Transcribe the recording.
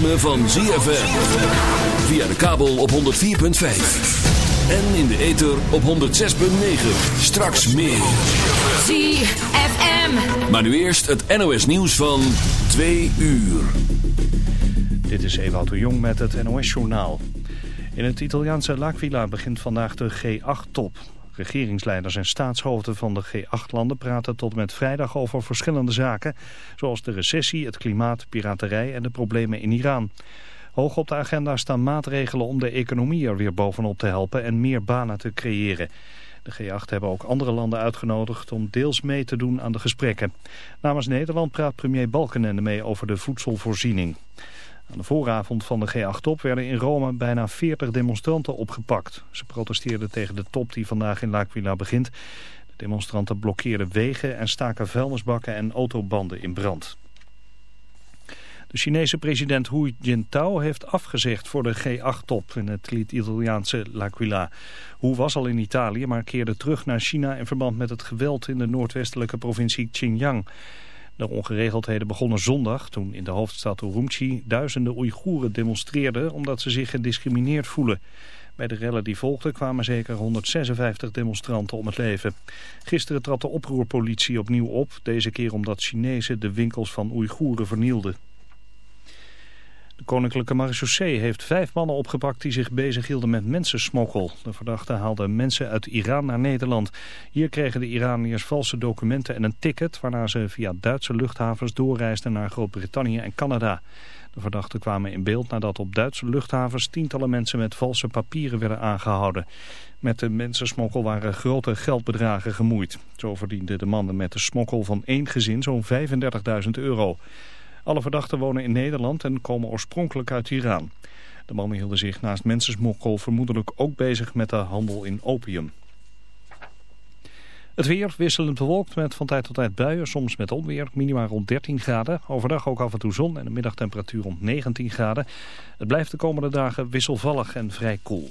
van ZFM. Via de kabel op 104.5. En in de ether op 106.9. Straks meer. ZFM. Maar nu eerst het NOS nieuws van 2 uur. Dit is Ewout de Jong met het NOS journaal. In het Italiaanse L'Aquila begint vandaag de G8-top. Regeringsleiders en staatshoofden van de G8-landen praten tot met vrijdag over verschillende zaken, zoals de recessie, het klimaat, piraterij en de problemen in Iran. Hoog op de agenda staan maatregelen om de economie er weer bovenop te helpen en meer banen te creëren. De G8 hebben ook andere landen uitgenodigd om deels mee te doen aan de gesprekken. Namens Nederland praat premier Balkenende mee over de voedselvoorziening. Aan de vooravond van de G8-top werden in Rome bijna 40 demonstranten opgepakt. Ze protesteerden tegen de top die vandaag in L'Aquila begint. De demonstranten blokkeerden wegen en staken vuilnisbakken en autobanden in brand. De Chinese president Hu Jintao heeft afgezegd voor de G8-top in het Italiaanse L'Aquila. Hu was al in Italië, maar keerde terug naar China in verband met het geweld in de noordwestelijke provincie Xinjiang. De ongeregeldheden begonnen zondag toen in de hoofdstad Urumqi duizenden Oeigoeren demonstreerden omdat ze zich gediscrimineerd voelen. Bij de rellen die volgden kwamen zeker 156 demonstranten om het leven. Gisteren trad de oproerpolitie opnieuw op, deze keer omdat Chinezen de winkels van Oeigoeren vernielden. De koninklijke marechaussee heeft vijf mannen opgepakt die zich bezighielden met mensensmokkel. De verdachten haalden mensen uit Iran naar Nederland. Hier kregen de Iraniërs valse documenten en een ticket... waarna ze via Duitse luchthavens doorreisden naar Groot-Brittannië en Canada. De verdachten kwamen in beeld nadat op Duitse luchthavens tientallen mensen met valse papieren werden aangehouden. Met de mensensmokkel waren grote geldbedragen gemoeid. Zo verdienden de mannen met de smokkel van één gezin zo'n 35.000 euro. Alle verdachten wonen in Nederland en komen oorspronkelijk uit Iran. De mannen hielden zich naast mensensmokkel vermoedelijk ook bezig met de handel in opium. Het weer wisselend bewolkt met van tijd tot tijd buien, soms met onweer, minimaal rond 13 graden. Overdag ook af en toe zon en een middagtemperatuur rond 19 graden. Het blijft de komende dagen wisselvallig en vrij koel.